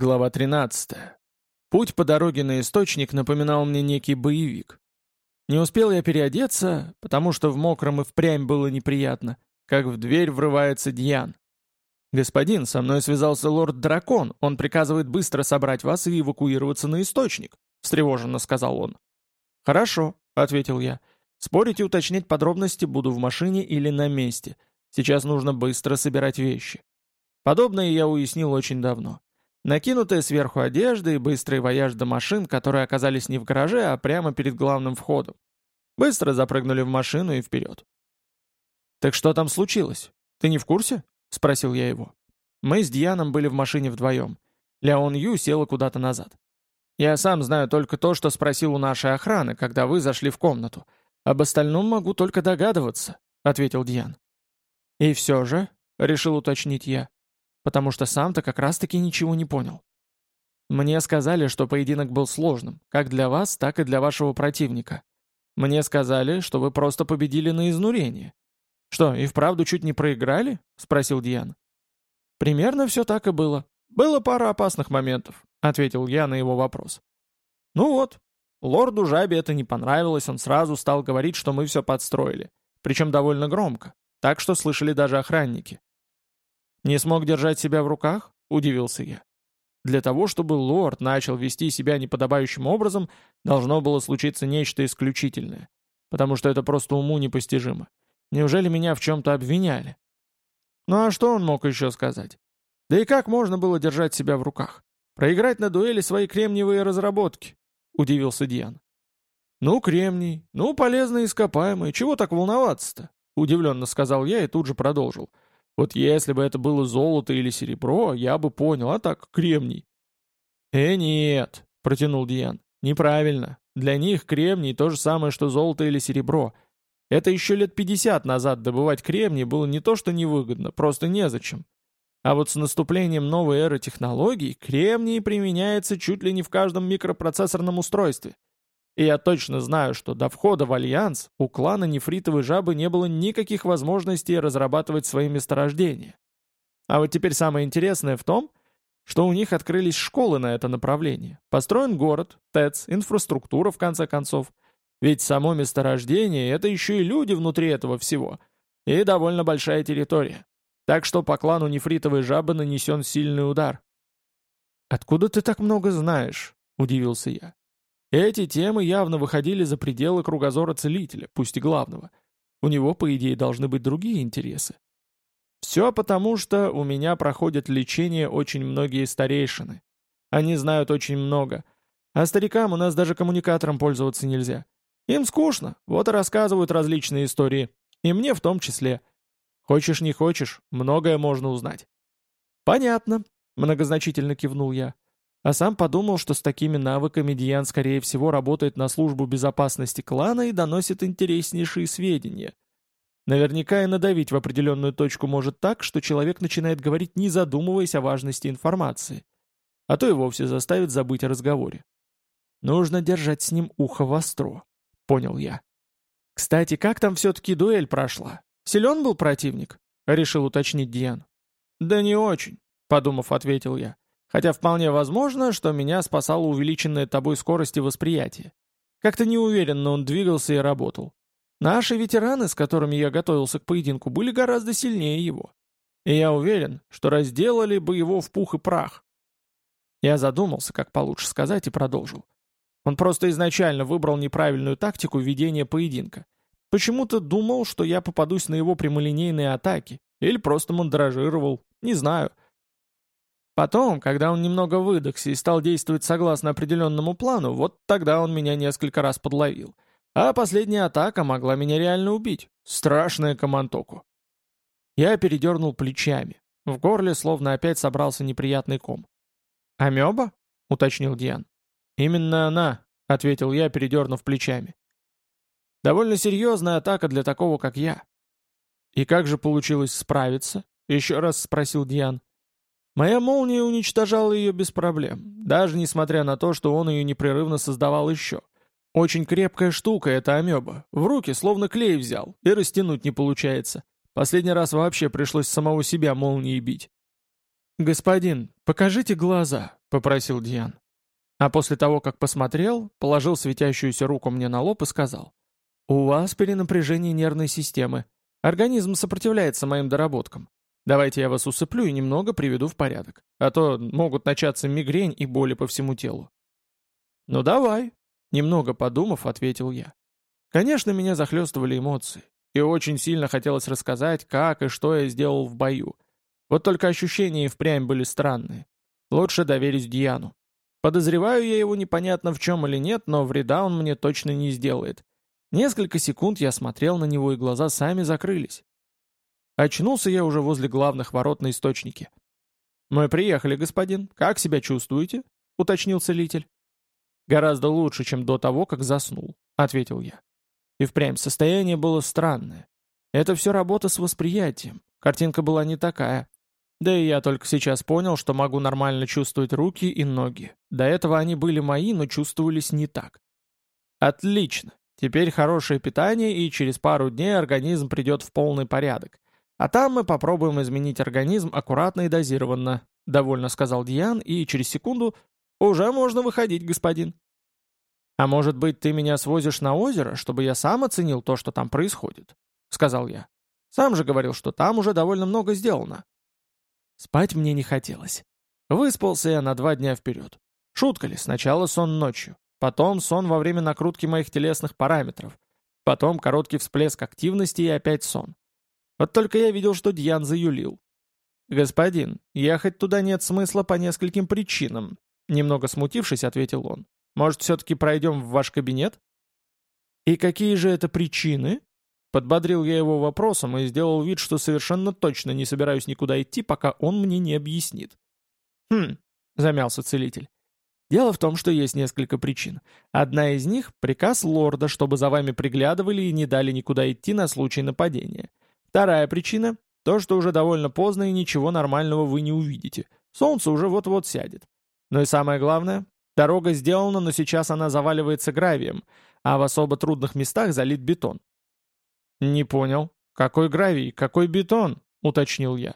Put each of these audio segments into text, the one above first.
Глава 13. Путь по дороге на источник напоминал мне некий боевик. Не успел я переодеться, потому что в мокром и впрямь было неприятно, как в дверь врывается Дьян. «Господин, со мной связался лорд-дракон, он приказывает быстро собрать вас и эвакуироваться на источник», — встревоженно сказал он. «Хорошо», — ответил я. «Спорить и уточнять подробности буду в машине или на месте. Сейчас нужно быстро собирать вещи». Подобное я уяснил очень давно. Накинутая сверху одежда и быстрый вояж до машин, которые оказались не в гараже, а прямо перед главным входом. Быстро запрыгнули в машину и вперед. «Так что там случилось? Ты не в курсе?» — спросил я его. Мы с Дианом были в машине вдвоем. Ляон Ю села куда-то назад. «Я сам знаю только то, что спросил у нашей охраны, когда вы зашли в комнату. Об остальном могу только догадываться», — ответил Диан. «И все же», — решил уточнить я, потому что сам-то как раз-таки ничего не понял. Мне сказали, что поединок был сложным, как для вас, так и для вашего противника. Мне сказали, что вы просто победили на изнурение. Что, и вправду чуть не проиграли? Спросил Диан. Примерно все так и было. Было пара опасных моментов, ответил я на его вопрос. Ну вот, лорду Жабе это не понравилось, он сразу стал говорить, что мы все подстроили. Причем довольно громко, так что слышали даже охранники. «Не смог держать себя в руках?» — удивился я. Для того, чтобы лорд начал вести себя неподобающим образом, должно было случиться нечто исключительное. Потому что это просто уму непостижимо. Неужели меня в чем-то обвиняли? Ну а что он мог еще сказать? Да и как можно было держать себя в руках? Проиграть на дуэли свои кремниевые разработки? Удивился Диан. Ну, кремний, ну, полезные ископаемые, чего так волноваться-то? Удивленно сказал я и тут же продолжил. — вот если бы это было золото или серебро, я бы понял, а так кремний. «Э, нет», — протянул Диан, — «неправильно. Для них кремний то же самое, что золото или серебро. Это еще лет 50 назад добывать кремний было не то что невыгодно, просто незачем. А вот с наступлением новой эры технологий кремний применяется чуть ли не в каждом микропроцессорном устройстве. И я точно знаю, что до входа в Альянс у клана Нефритовой Жабы не было никаких возможностей разрабатывать свои месторождения. А вот теперь самое интересное в том, что у них открылись школы на это направление. Построен город, ТЭЦ, инфраструктура в конце концов. Ведь само месторождение — это еще и люди внутри этого всего. И довольно большая территория. Так что по клану Нефритовой Жабы нанесен сильный удар. «Откуда ты так много знаешь?» — удивился я. Эти темы явно выходили за пределы кругозора целителя, пусть и главного. У него, по идее, должны быть другие интересы. Все потому, что у меня проходят лечение очень многие старейшины. Они знают очень много. А старикам у нас даже коммуникатором пользоваться нельзя. Им скучно, вот и рассказывают различные истории. И мне в том числе. Хочешь не хочешь, многое можно узнать. «Понятно», — многозначительно кивнул я. А сам подумал, что с такими навыками Диан, скорее всего, работает на службу безопасности клана и доносит интереснейшие сведения. Наверняка и надавить в определенную точку может так, что человек начинает говорить, не задумываясь о важности информации. А то и вовсе заставит забыть о разговоре. Нужно держать с ним ухо востро, понял я. Кстати, как там все-таки дуэль прошла? Силен был противник? Решил уточнить Диан. Да не очень, подумав, ответил я. Хотя вполне возможно, что меня спасала увеличенная тобой скорость и восприятие. Как-то неуверенно он двигался и работал. Наши ветераны, с которыми я готовился к поединку, были гораздо сильнее его. И я уверен, что разделали бы его в пух и прах. Я задумался, как получше сказать, и продолжил. Он просто изначально выбрал неправильную тактику ведения поединка. Почему-то думал, что я попадусь на его прямолинейные атаки. Или просто мандражировал. Не знаю. Потом, когда он немного выдохся и стал действовать согласно определенному плану, вот тогда он меня несколько раз подловил. А последняя атака могла меня реально убить. Страшная командоку. Я передернул плечами. В горле словно опять собрался неприятный ком. «Амеба?» — уточнил Диан. «Именно она», — ответил я, передернув плечами. «Довольно серьезная атака для такого, как я». «И как же получилось справиться?» — еще раз спросил Диан. Моя молния уничтожала ее без проблем, даже несмотря на то, что он ее непрерывно создавал еще. Очень крепкая штука эта амеба. В руки словно клей взял, и растянуть не получается. Последний раз вообще пришлось самого себя молнией бить. «Господин, покажите глаза», — попросил Диан. А после того, как посмотрел, положил светящуюся руку мне на лоб и сказал. «У вас перенапряжение нервной системы. Организм сопротивляется моим доработкам. Давайте я вас усыплю и немного приведу в порядок. А то могут начаться мигрень и боли по всему телу». «Ну давай», — немного подумав, ответил я. Конечно, меня захлестывали эмоции. И очень сильно хотелось рассказать, как и что я сделал в бою. Вот только ощущения и впрямь были странные. Лучше доверить Диану. Подозреваю я его непонятно в чем или нет, но вреда он мне точно не сделает. Несколько секунд я смотрел на него, и глаза сами закрылись. Очнулся я уже возле главных ворот на источнике. «Мы приехали, господин. Как себя чувствуете?» — уточнил целитель. «Гораздо лучше, чем до того, как заснул», — ответил я. И впрямь состояние было странное. Это все работа с восприятием. Картинка была не такая. Да и я только сейчас понял, что могу нормально чувствовать руки и ноги. До этого они были мои, но чувствовались не так. Отлично. Теперь хорошее питание, и через пару дней организм придет в полный порядок. А там мы попробуем изменить организм аккуратно и дозированно, довольно сказал Диан, и через секунду «Уже можно выходить, господин». «А может быть, ты меня свозишь на озеро, чтобы я сам оценил то, что там происходит?» — сказал я. «Сам же говорил, что там уже довольно много сделано». Спать мне не хотелось. Выспался я на два дня вперед. Шутка ли, сначала сон ночью, потом сон во время накрутки моих телесных параметров, потом короткий всплеск активности и опять сон. Вот только я видел, что Дьян заюлил. «Господин, ехать туда нет смысла по нескольким причинам», немного смутившись, ответил он. «Может, все-таки пройдем в ваш кабинет?» «И какие же это причины?» Подбодрил я его вопросом и сделал вид, что совершенно точно не собираюсь никуда идти, пока он мне не объяснит. «Хм», — замялся целитель. «Дело в том, что есть несколько причин. Одна из них — приказ лорда, чтобы за вами приглядывали и не дали никуда идти на случай нападения. Вторая причина — то, что уже довольно поздно и ничего нормального вы не увидите. Солнце уже вот-вот сядет. Но и самое главное, дорога сделана, но сейчас она заваливается гравием, а в особо трудных местах залит бетон. «Не понял. Какой гравий, какой бетон?» — уточнил я.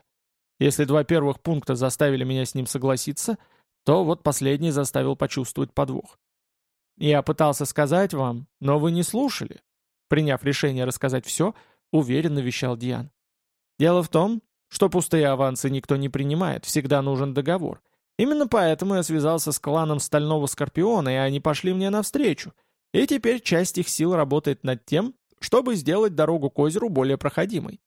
Если два первых пункта заставили меня с ним согласиться, то вот последний заставил почувствовать подвох. Я пытался сказать вам, но вы не слушали. Приняв решение рассказать все, уверенно вещал Диан. Дело в том, что пустые авансы никто не принимает, всегда нужен договор. Именно поэтому я связался с кланом Стального Скорпиона, и они пошли мне навстречу. И теперь часть их сил работает над тем, чтобы сделать дорогу к озеру более проходимой.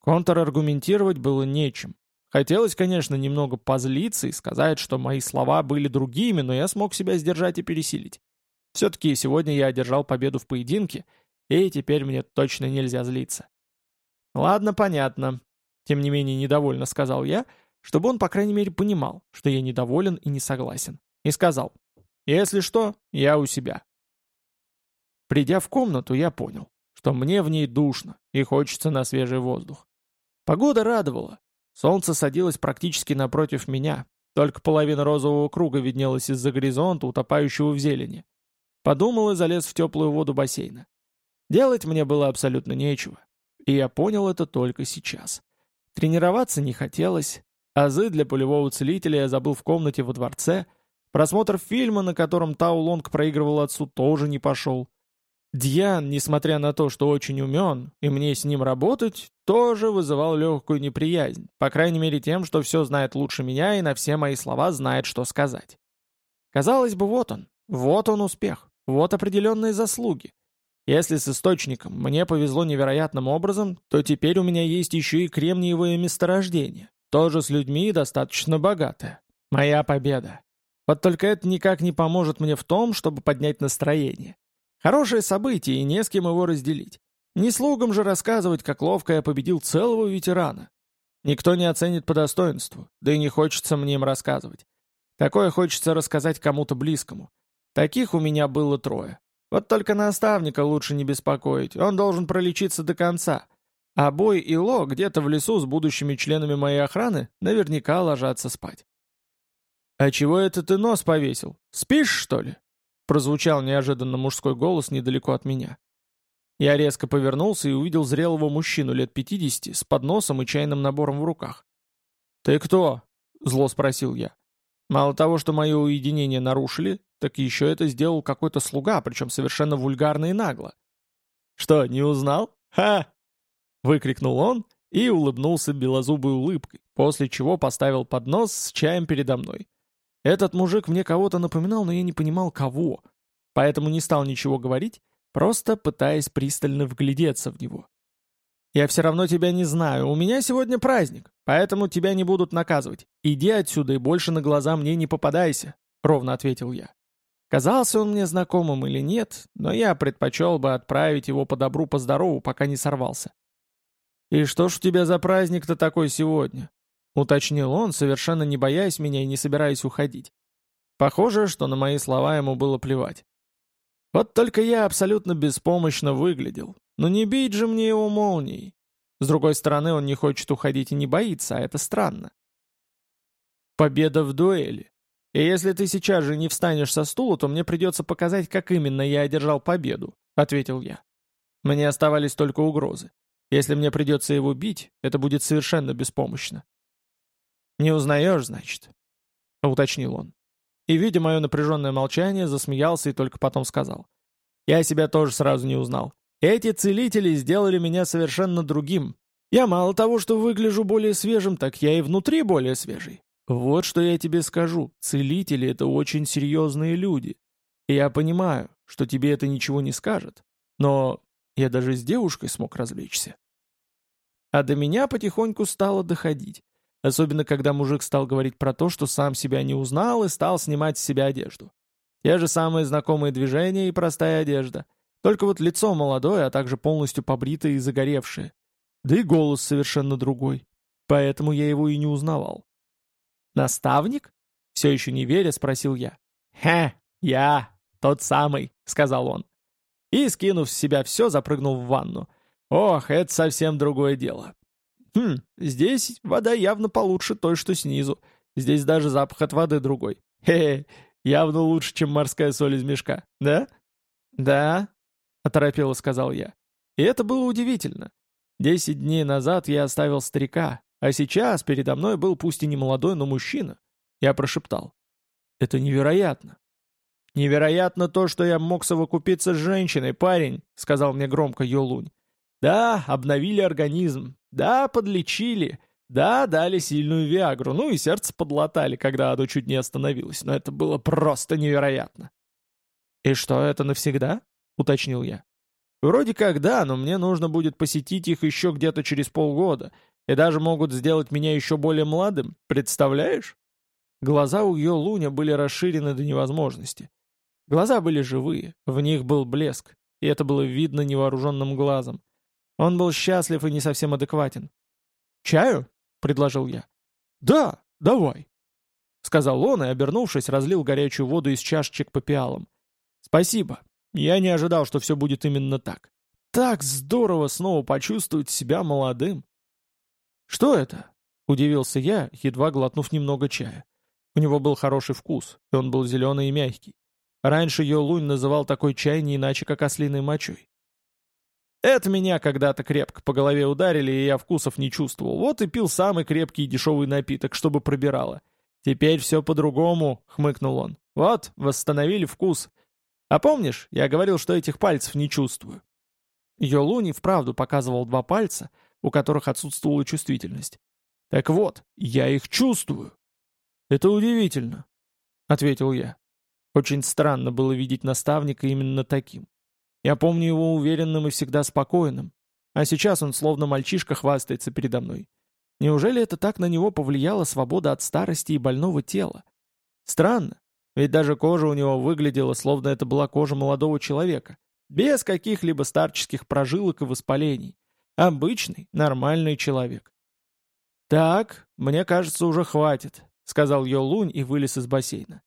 Контраргументировать было нечем. Хотелось, конечно, немного позлиться и сказать, что мои слова были другими, но я смог себя сдержать и пересилить. Все-таки сегодня я одержал победу в поединке, и теперь мне точно нельзя злиться. «Ладно, понятно», — тем не менее недовольно сказал я, чтобы он, по крайней мере, понимал, что я недоволен и не согласен. И сказал, «Если что, я у себя. Придя в комнату, я понял, что мне в ней душно и хочется на свежий воздух. Погода радовала. Солнце садилось практически напротив меня, только половина розового круга виднелась из-за горизонта, утопающего в зелени. Подумал и залез в теплую воду бассейна. Делать мне было абсолютно нечего. И я понял это только сейчас. Тренироваться не хотелось. Азы для полевого целителя я забыл в комнате во дворце. Просмотр фильма, на котором Тау Лонг проигрывал отцу, тоже не пошел. Дьян, несмотря на то, что очень умен, и мне с ним работать, тоже вызывал легкую неприязнь, по крайней мере тем, что все знает лучше меня и на все мои слова знает, что сказать. Казалось бы, вот он, вот он успех, вот определенные заслуги. Если с источником мне повезло невероятным образом, то теперь у меня есть еще и кремниевое месторождение, тоже с людьми достаточно богатое. Моя победа. Вот только это никак не поможет мне в том, чтобы поднять настроение. Хорошее событие, и не с кем его разделить. Не слугам же рассказывать, как ловко я победил целого ветерана. Никто не оценит по достоинству, да и не хочется мне им рассказывать. Такое хочется рассказать кому-то близкому. Таких у меня было трое. Вот только наставника лучше не беспокоить, он должен пролечиться до конца. А Бой и Ло где-то в лесу с будущими членами моей охраны наверняка ложатся спать. «А чего это ты нос повесил? Спишь, что ли?» Прозвучал неожиданно мужской голос недалеко от меня. Я резко повернулся и увидел зрелого мужчину лет 50 с подносом и чайным набором в руках. «Ты кто?» — зло спросил я. Мало того, что мое уединение нарушили, так еще это сделал какой-то слуга, причем совершенно вульгарно и нагло. «Что, не узнал? Ха!» — выкрикнул он и улыбнулся белозубой улыбкой, после чего поставил поднос с чаем передо мной. Этот мужик мне кого-то напоминал, но я не понимал, кого, поэтому не стал ничего говорить, просто пытаясь пристально вглядеться в него. «Я все равно тебя не знаю, у меня сегодня праздник, поэтому тебя не будут наказывать. Иди отсюда и больше на глаза мне не попадайся», — ровно ответил я. Казался он мне знакомым или нет, но я предпочел бы отправить его по добру, по здорову, пока не сорвался. «И что ж у тебя за праздник-то такой сегодня?» — уточнил он, совершенно не боясь меня и не собираясь уходить. Похоже, что на мои слова ему было плевать. Вот только я абсолютно беспомощно выглядел. Но не бить же мне его молнией. С другой стороны, он не хочет уходить и не боится, а это странно. Победа в дуэли. И если ты сейчас же не встанешь со стула, то мне придется показать, как именно я одержал победу», — ответил я. Мне оставались только угрозы. Если мне придется его бить, это будет совершенно беспомощно. «Не узнаешь, значит?» — уточнил он. И, видя мое напряженное молчание, засмеялся и только потом сказал. «Я себя тоже сразу не узнал. Эти целители сделали меня совершенно другим. Я мало того, что выгляжу более свежим, так я и внутри более свежий. Вот что я тебе скажу. Целители — это очень серьезные люди. И я понимаю, что тебе это ничего не скажет. Но я даже с девушкой смог развлечься. А до меня потихоньку стало доходить. Особенно, когда мужик стал говорить про то, что сам себя не узнал и стал снимать с себя одежду. Те же самые знакомые движения и простая одежда. Только вот лицо молодое, а также полностью побритое и загоревшее. Да и голос совершенно другой. Поэтому я его и не узнавал. «Наставник?» — все еще не веря, спросил я. «Хе, я, тот самый», — сказал он. И, скинув с себя все, запрыгнул в ванну. «Ох, это совсем другое дело. Хм, здесь вода явно получше той, что снизу. Здесь даже запах от воды другой. Хе-хе, явно лучше, чем морская соль из мешка, да?» «Да», — оторопело сказал я. И это было удивительно. Десять дней назад я оставил старика, а сейчас передо мной был пусть и не молодой, но мужчина. Я прошептал. «Это невероятно!» «Невероятно то, что я мог совокупиться с женщиной, парень», — сказал мне громко Йолунь. «Да, обновили организм. Да, подлечили. Да, дали сильную виагру. Ну и сердце подлатали, когда оно чуть не остановилось. Но это было просто невероятно». «И что, это навсегда?» — уточнил я. «Вроде как да, но мне нужно будет посетить их еще где-то через полгода, и даже могут сделать меня еще более молодым, представляешь? Глаза у Йо Луня были расширены до невозможности. Глаза были живые, в них был блеск, и это было видно невооруженным глазом. Он был счастлив и не совсем адекватен. «Чаю?» — предложил я. «Да, давай», — сказал он и, обернувшись, разлил горячую воду из чашечек по пиалам. «Спасибо. Я не ожидал, что все будет именно так. Так здорово снова почувствовать себя молодым». «Что это?» — удивился я, едва глотнув немного чая. У него был хороший вкус, и он был зеленый и мягкий. Раньше Йолунь называл такой чай не иначе, как ослиной мочой. Это меня когда-то крепко по голове ударили, и я вкусов не чувствовал. Вот и пил самый крепкий и дешевый напиток, чтобы пробирало. «Теперь все по-другому», — хмыкнул он. «Вот, восстановили вкус. А помнишь, я говорил, что этих пальцев не чувствую?» Йолунь и вправду показывал два пальца — у которых отсутствовала чувствительность. Так вот, я их чувствую. Это удивительно, — ответил я. Очень странно было видеть наставника именно таким. Я помню его уверенным и всегда спокойным, а сейчас он словно мальчишка хвастается передо мной. Неужели это так на него повлияла свобода от старости и больного тела? Странно, ведь даже кожа у него выглядела, словно это была кожа молодого человека, без каких-либо старческих прожилок и воспалений. Обычный, нормальный человек. «Так, мне кажется, уже хватит», — сказал Йолунь и вылез из бассейна.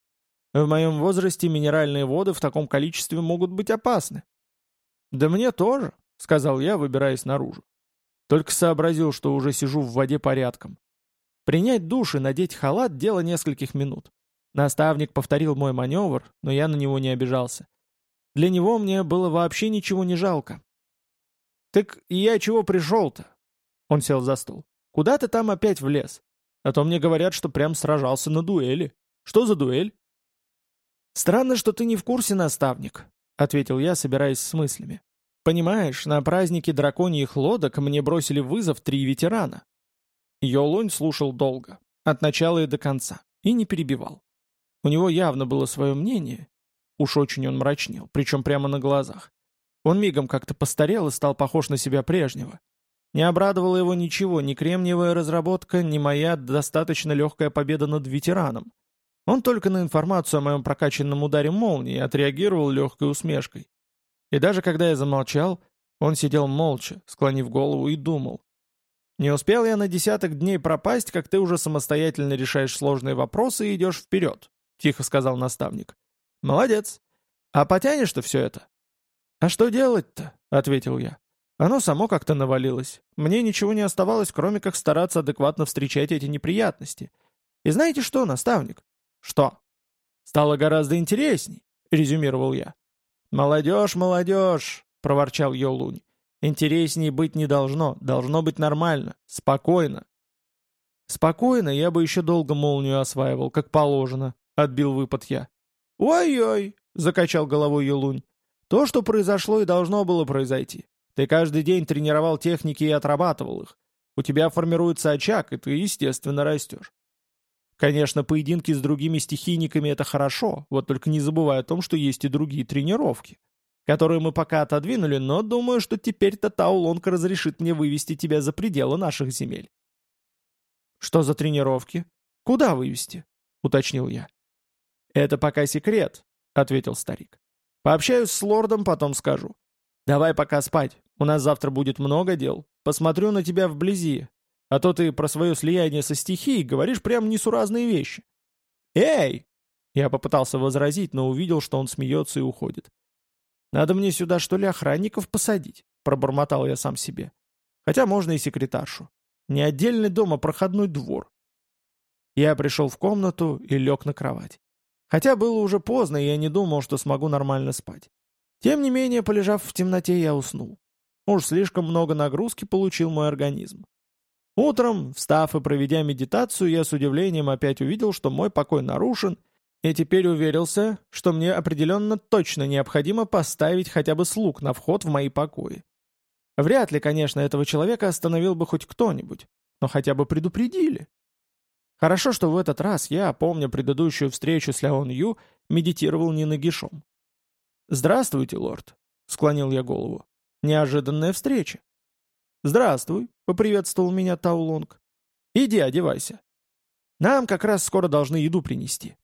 «В моем возрасте минеральные воды в таком количестве могут быть опасны». «Да мне тоже», — сказал я, выбираясь наружу. Только сообразил, что уже сижу в воде порядком. Принять душ и надеть халат — дело нескольких минут. Наставник повторил мой маневр, но я на него не обижался. Для него мне было вообще ничего не жалко. «Так я чего пришел-то?» Он сел за стол. «Куда ты там опять влез? А то мне говорят, что прям сражался на дуэли». Что за дуэль?» «Странно, что ты не в курсе, наставник», — ответил я, собираясь с мыслями. «Понимаешь, на празднике драконьих лодок мне бросили вызов три ветерана». Йолунь слушал долго, от начала и до конца, и не перебивал. У него явно было свое мнение. Уж очень он мрачнел, причем прямо на глазах. Он мигом как-то постарел и стал похож на себя прежнего. Не обрадовало его ничего, ни кремниевая разработка, ни моя достаточно легкая победа над ветераном. Он только на информацию о моем прокачанном ударе молнии отреагировал легкой усмешкой. И даже когда я замолчал, он сидел молча, склонив голову и думал. «Не успел я на десяток дней пропасть, как ты уже самостоятельно решаешь сложные вопросы и идешь вперед», — тихо сказал наставник. «Молодец. А потянешь ты все это?» «А что делать-то?» — ответил я. «Оно само как-то навалилось. Мне ничего не оставалось, кроме как стараться адекватно встречать эти неприятности. И знаете что, наставник?» «Что?» «Стало гораздо интересней», — резюмировал я. «Молодежь, молодежь!» — проворчал Йолунь. «Интересней быть не должно, должно быть нормально, спокойно». «Спокойно я бы еще долго молнию осваивал, как положено», — отбил выпад я. «Ой-ой!» — закачал головой Йолунь. То, что произошло и должно было произойти. Ты каждый день тренировал техники и отрабатывал их. У тебя формируется очаг, и ты, естественно, растешь. Конечно, поединки с другими стихийниками — это хорошо, вот только не забывай о том, что есть и другие тренировки, которые мы пока отодвинули, но думаю, что теперь-то Таулонка разрешит мне вывести тебя за пределы наших земель. «Что за тренировки? Куда вывести?» — уточнил я. «Это пока секрет», — ответил старик. Пообщаюсь с лордом, потом скажу. Давай пока спать, у нас завтра будет много дел. Посмотрю на тебя вблизи. А то ты про свое слияние со стихией говоришь прям несуразные вещи. Эй! Я попытался возразить, но увидел, что он смеется и уходит. «Надо мне сюда, что ли, охранников посадить?» — пробормотал я сам себе. «Хотя можно и секретаршу. Не отдельный дом, а проходной двор». Я пришел в комнату и лег на кровать. Хотя было уже поздно, и я не думал, что смогу нормально спать. Тем не менее, полежав в темноте, я уснул. Уж слишком много нагрузки получил мой организм. Утром, встав и проведя медитацию, я с удивлением опять увидел, что мой покой нарушен, и теперь уверился, что мне определенно точно необходимо поставить хотя бы слуг на вход в мои покои. Вряд ли, конечно, этого человека остановил бы хоть кто-нибудь, но хотя бы предупредили. Хорошо, что в этот раз я, помня предыдущую встречу с Ляон Ю, медитировал не нагишом. «Здравствуйте, лорд», — склонил я голову. «Неожиданная встреча». «Здравствуй», — поприветствовал меня Таулонг. «Иди одевайся. Нам как раз скоро должны еду принести».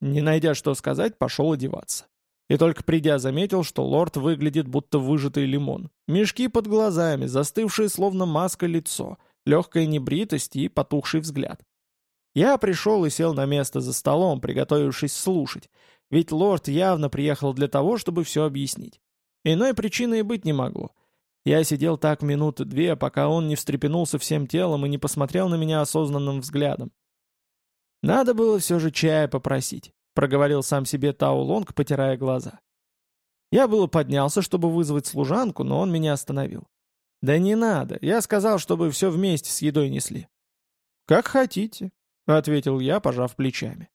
Не найдя что сказать, пошел одеваться. И только придя, заметил, что лорд выглядит будто выжатый лимон. Мешки под глазами, застывшее словно маска лицо, легкая небритость и потухший взгляд. Я пришел и сел на место за столом, приготовившись слушать, ведь лорд явно приехал для того, чтобы все объяснить. Иной причины и быть не могло. Я сидел так минуты две, пока он не встрепенулся всем телом и не посмотрел на меня осознанным взглядом. «Надо было все же чая попросить», — проговорил сам себе Тау Лонг, потирая глаза. Я было поднялся, чтобы вызвать служанку, но он меня остановил. «Да не надо, я сказал, чтобы все вместе с едой несли». «Как хотите», — ответил я, пожав плечами.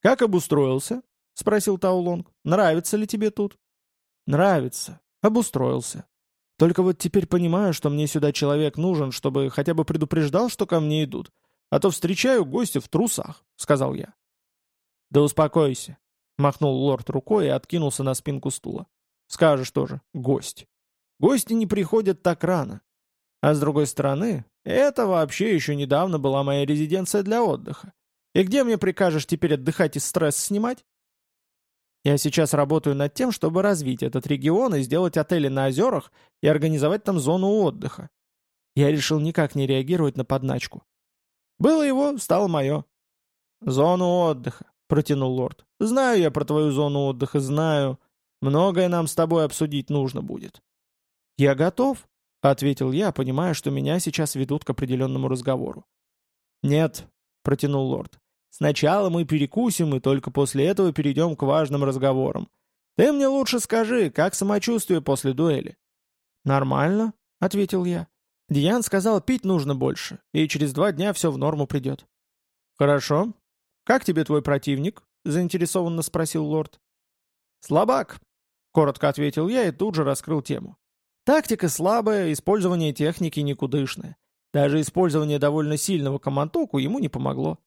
«Как обустроился?» — спросил Таулонг. «Нравится ли тебе тут?» «Нравится. Обустроился. Только вот теперь понимаю, что мне сюда человек нужен, чтобы хотя бы предупреждал, что ко мне идут. А то встречаю гостя в трусах», — сказал я. «Да успокойся», — махнул лорд рукой и откинулся на спинку стула. «Скажешь тоже, гость. Гости не приходят так рано. А с другой стороны, это вообще еще недавно была моя резиденция для отдыха. И где мне прикажешь теперь отдыхать и стресс снимать? Я сейчас работаю над тем, чтобы развить этот регион и сделать отели на озерах и организовать там зону отдыха. Я решил никак не реагировать на подначку. Было его, стало мое. «Зону отдыха», — протянул лорд. «Знаю я про твою зону отдыха, знаю. Многое нам с тобой обсудить нужно будет». «Я готов», — ответил я, понимая, что меня сейчас ведут к определенному разговору. «Нет», — протянул лорд. «Сначала мы перекусим, и только после этого перейдем к важным разговорам. Ты мне лучше скажи, как самочувствие после дуэли?» «Нормально», — ответил я. Диан сказал, пить нужно больше, и через два дня все в норму придет. «Хорошо. «Как тебе твой противник?» — заинтересованно спросил лорд. «Слабак», — коротко ответил я и тут же раскрыл тему. «Тактика слабая, использование техники никудышное. Даже использование довольно сильного командоку ему не помогло».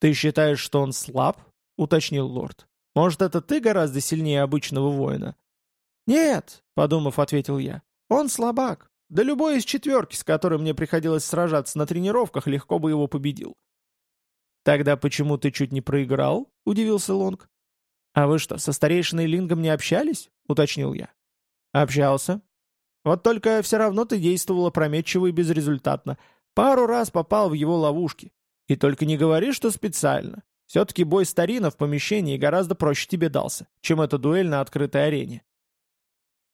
«Ты считаешь, что он слаб?» — уточнил лорд. «Может, это ты гораздо сильнее обычного воина?» «Нет», — подумав, ответил я. «Он слабак. Да любой из четверки, с которым мне приходилось сражаться на тренировках, легко бы его победил. «Тогда почему ты чуть не проиграл?» — удивился Лонг. «А вы что, со старейшиной Лингом не общались?» — уточнил я. «Общался. Вот только все равно ты действовала опрометчиво и безрезультатно. Пару раз попал в его ловушки. И только не говори, что специально. Все-таки бой старина в помещении гораздо проще тебе дался, чем эта дуэль на открытой арене».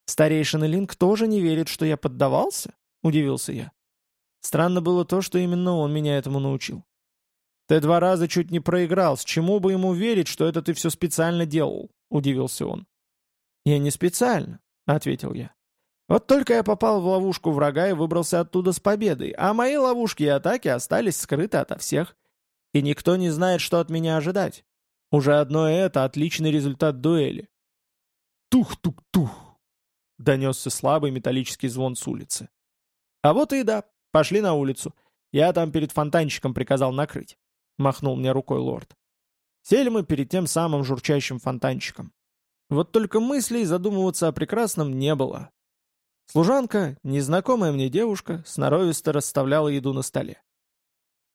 «Старейшина Линк тоже не верит, что я поддавался?» — удивился я. Странно было то, что именно он меня этому научил. «Ты два раза чуть не проиграл, с чему бы ему верить, что это ты все специально делал?» — удивился он. «Я не специально», — ответил я. «Вот только я попал в ловушку врага и выбрался оттуда с победой, а мои ловушки и атаки остались скрыты ото всех. И никто не знает, что от меня ожидать. Уже одно это — отличный результат дуэли». «Тух-тух-тух!» — донесся слабый металлический звон с улицы. «А вот и да, пошли на улицу. Я там перед фонтанчиком приказал накрыть. — махнул мне рукой лорд. Сели мы перед тем самым журчащим фонтанчиком. Вот только мыслей задумываться о прекрасном не было. Служанка, незнакомая мне девушка, сноровисто расставляла еду на столе.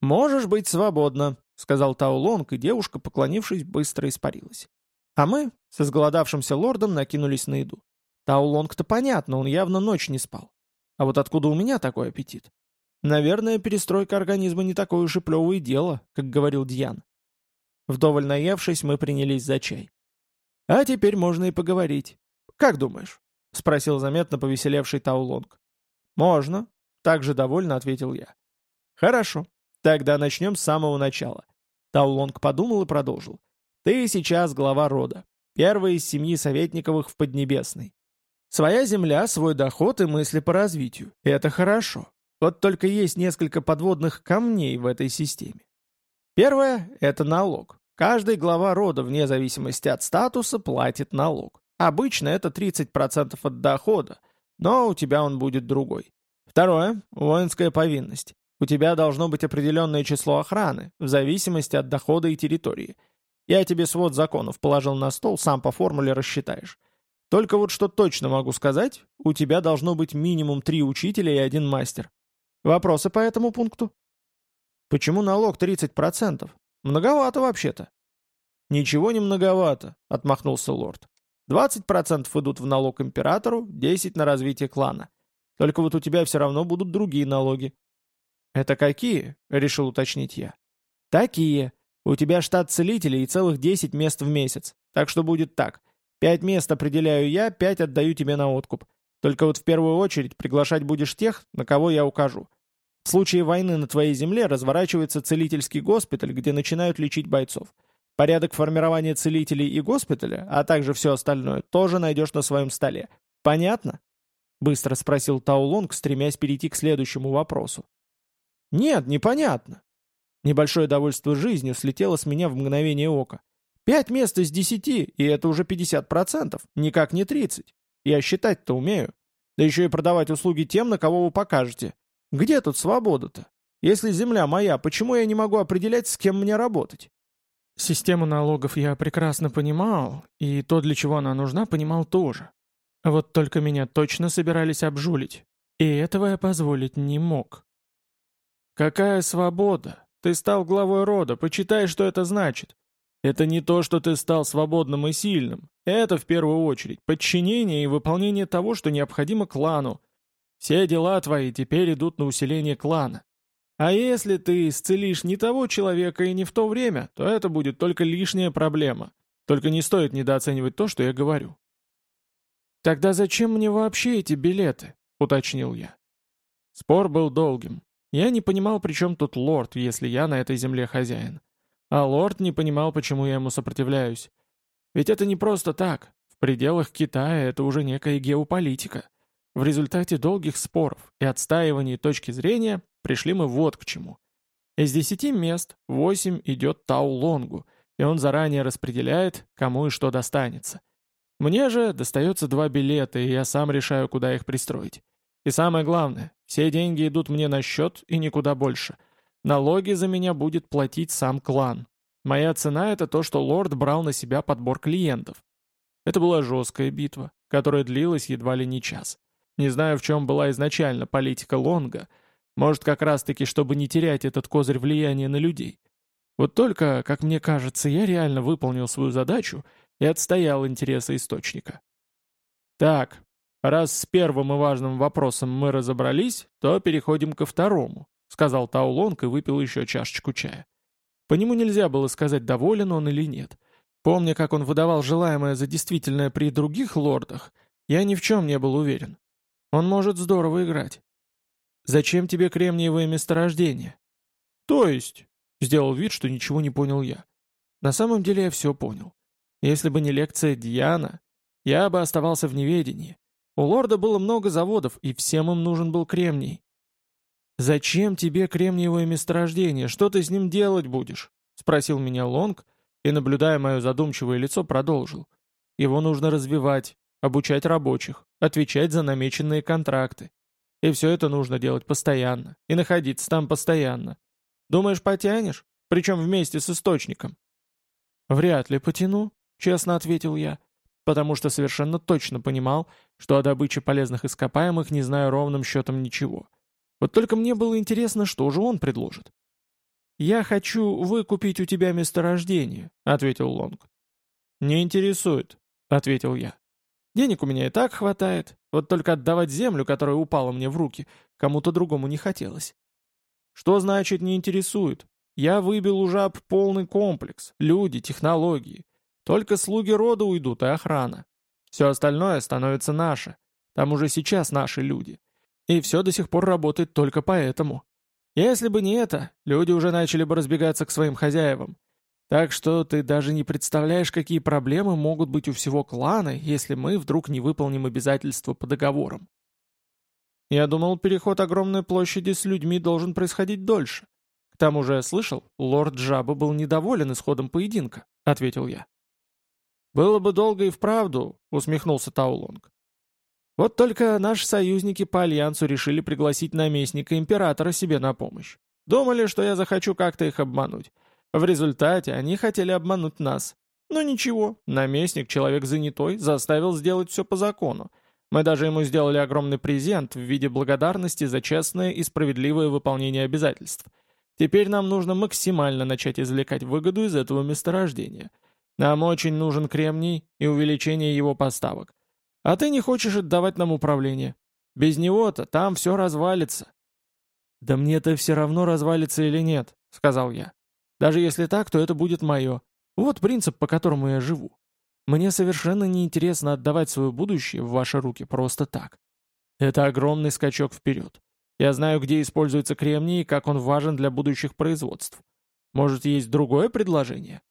«Можешь быть свободна», — сказал Таулонг, и девушка, поклонившись, быстро испарилась. А мы, с изголодавшимся лордом, накинулись на еду. Таулонг-то понятно, он явно ночь не спал. А вот откуда у меня такой аппетит? Наверное, перестройка организма не такое уж и плевое дело, как говорил Дьян. Вдоволь наевшись, мы принялись за чай. А теперь можно и поговорить. Как думаешь? — спросил заметно повеселевший Таулонг. «Можно», — также довольно ответил я. «Хорошо, тогда начнем с самого начала». Таулонг подумал и продолжил. «Ты сейчас глава рода, первый из семьи Советниковых в Поднебесной. Своя земля, свой доход и мысли по развитию. Это хорошо. Вот только есть несколько подводных камней в этой системе. Первое – это налог. Каждый глава рода, вне зависимости от статуса, платит налог. Обычно это 30% от дохода, но у тебя он будет другой. Второе – воинская повинность. У тебя должно быть определенное число охраны, в зависимости от дохода и территории. Я тебе свод законов положил на стол, сам по формуле рассчитаешь. Только вот что точно могу сказать, у тебя должно быть минимум три учителя и один мастер. Вопросы по этому пункту? Почему налог 30%? Многовато вообще-то. Ничего не многовато, отмахнулся лорд. 20% идут в налог императору, 10% на развитие клана. Только вот у тебя все равно будут другие налоги. Это какие? Решил уточнить я. Такие. У тебя штат целителей и целых 10 мест в месяц. Так что будет так. 5 мест определяю я, 5 отдаю тебе на откуп. Только вот в первую очередь приглашать будешь тех, на кого я укажу. В случае войны на твоей земле разворачивается целительский госпиталь, где начинают лечить бойцов. Порядок формирования целителей и госпиталя, а также все остальное, тоже найдешь на своем столе. Понятно? Быстро спросил Таулонг, стремясь перейти к следующему вопросу. Нет, непонятно. Небольшое довольство жизнью слетело с меня в мгновение ока. Пять мест из десяти, и это уже 50%, никак не 30. Я считать-то умею. Да еще и продавать услуги тем, на кого вы покажете. Где тут свобода-то? Если земля моя, почему я не могу определять, с кем мне работать? Систему налогов я прекрасно понимал, и то, для чего она нужна, понимал тоже. Вот только меня точно собирались обжулить, и этого я позволить не мог. «Какая свобода? Ты стал главой рода, почитай, что это значит. Это не то, что ты стал свободным и сильным. Это, в первую очередь, подчинение и выполнение того, что необходимо клану. Все дела твои теперь идут на усиление клана. А если ты исцелишь не того человека и не в то время, то это будет только лишняя проблема. Только не стоит недооценивать то, что я говорю. «Тогда зачем мне вообще эти билеты?» — уточнил я. Спор был долгим. Я не понимал, при чем тут лорд, если я на этой земле хозяин. А лорд не понимал, почему я ему сопротивляюсь. Ведь это не просто так. В пределах Китая это уже некая геополитика. В результате долгих споров и отстаивания точки зрения пришли мы вот к чему. Из десяти мест восемь идет Тау-Лонгу, и он заранее распределяет, кому и что достанется. Мне же достается два билета, и я сам решаю, куда их пристроить. И самое главное, все деньги идут мне на счет и никуда больше. Налоги за меня будет платить сам клан. Моя цена — это то, что лорд брал на себя подбор клиентов. Это была жесткая битва, которая длилась едва ли не час. Не знаю, в чем была изначально политика Лонга. Может, как раз-таки, чтобы не терять этот козырь влияния на людей. Вот только, как мне кажется, я реально выполнил свою задачу и отстоял интересы источника. Так, раз с первым и важным вопросом мы разобрались, то переходим ко второму, сказал Таулонг и выпил еще чашечку чая. По нему нельзя было сказать, доволен он или нет. Помня, как он выдавал желаемое за действительное при других лордах, я ни в чем не был уверен. Он может здорово играть. «Зачем тебе кремниевое месторождение?» «То есть?» — сделал вид, что ничего не понял я. На самом деле я все понял. Если бы не лекция Диана, я бы оставался в неведении. У лорда было много заводов, и всем им нужен был кремний. «Зачем тебе кремниевое месторождение? Что ты с ним делать будешь?» — спросил меня Лонг, и, наблюдая мое задумчивое лицо, продолжил. «Его нужно развивать, обучать рабочих, отвечать за намеченные контракты. И все это нужно делать постоянно, и находиться там постоянно. Думаешь, потянешь? Причем вместе с источником?» «Вряд ли потяну», — честно ответил я, потому что совершенно точно понимал, что о добыче полезных ископаемых не знаю ровным счетом ничего. Вот только мне было интересно, что же он предложит. «Я хочу выкупить у тебя месторождение», — ответил Лонг. «Не интересует», — ответил я. Денег у меня и так хватает, вот только отдавать землю, которая упала мне в руки, кому-то другому не хотелось. Что значит не интересует? Я выбил уже об полный комплекс, люди, технологии. Только слуги рода уйдут и охрана. Все остальное становится наше. Там уже сейчас наши люди. И все до сих пор работает только поэтому. Если бы не это, люди уже начали бы разбегаться к своим хозяевам. Так что ты даже не представляешь, какие проблемы могут быть у всего клана, если мы вдруг не выполним обязательства по договорам. Я думал, переход огромной площади с людьми должен происходить дольше. К тому же я слышал, лорд Джаба был недоволен исходом поединка, ответил я. Было бы долго и вправду, усмехнулся Таулонг. Вот только наши союзники по Альянсу решили пригласить наместника императора себе на помощь. Думали, что я захочу как-то их обмануть. В результате они хотели обмануть нас. Но ничего, наместник, человек занятой, заставил сделать все по закону. Мы даже ему сделали огромный презент в виде благодарности за честное и справедливое выполнение обязательств. Теперь нам нужно максимально начать извлекать выгоду из этого месторождения. Нам очень нужен кремний и увеличение его поставок. А ты не хочешь отдавать нам управление. Без него-то там все развалится. «Да мне-то все равно развалится или нет», — сказал я. Даже если так, то это будет мое. Вот принцип, по которому я живу. Мне совершенно неинтересно отдавать свое будущее в ваши руки просто так. Это огромный скачок вперед. Я знаю, где используется кремний и как он важен для будущих производств. Может, есть другое предложение?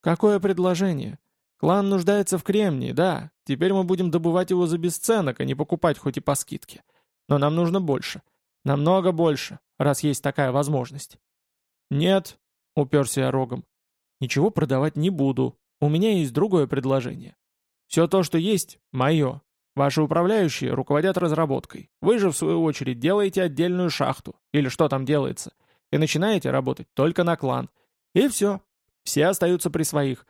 Какое предложение? Клан нуждается в кремнии, да. Теперь мы будем добывать его за бесценок, а не покупать хоть и по скидке. Но нам нужно больше. Намного больше, раз есть такая возможность. Нет, Уперся я рогом. «Ничего продавать не буду. У меня есть другое предложение. Все то, что есть, мое. Ваши управляющие руководят разработкой. Вы же, в свою очередь, делаете отдельную шахту, или что там делается, и начинаете работать только на клан. И все. Все остаются при своих.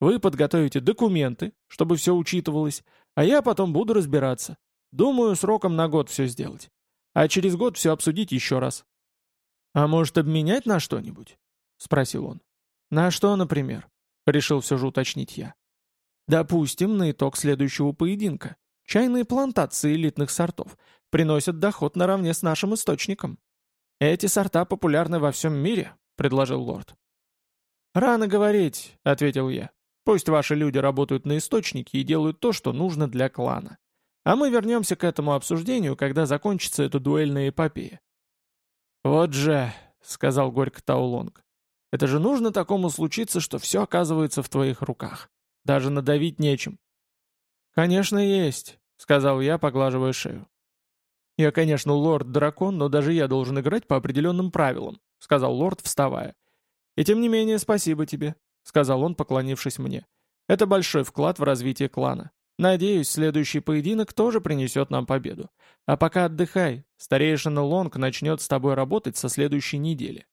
Вы подготовите документы, чтобы все учитывалось, а я потом буду разбираться. Думаю, сроком на год все сделать. А через год все обсудить еще раз. А может, обменять на что-нибудь? — спросил он. «На что, например?» — решил все же уточнить я. «Допустим, на итог следующего поединка. Чайные плантации элитных сортов приносят доход наравне с нашим источником. Эти сорта популярны во всем мире», — предложил лорд. «Рано говорить», — ответил я. «Пусть ваши люди работают на источнике и делают то, что нужно для клана. А мы вернемся к этому обсуждению, когда закончится эта дуэльная эпопея». «Вот же», — сказал горько Таулонг, это же нужно такому случиться, что все оказывается в твоих руках. Даже надавить нечем. «Конечно, есть», — сказал я, поглаживая шею. «Я, конечно, лорд-дракон, но даже я должен играть по определенным правилам. сказал лорд, вставая. «И тем не менее спасибо тебе», — сказал он, поклонившись мне. «Это большой вклад в развитие клана. Надеюсь, следующий поединок тоже принесет нам победу. А пока отдыхай, старейшина Лонг начнет с тобой работать со следующей недели».